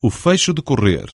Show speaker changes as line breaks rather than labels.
o fecho de correr.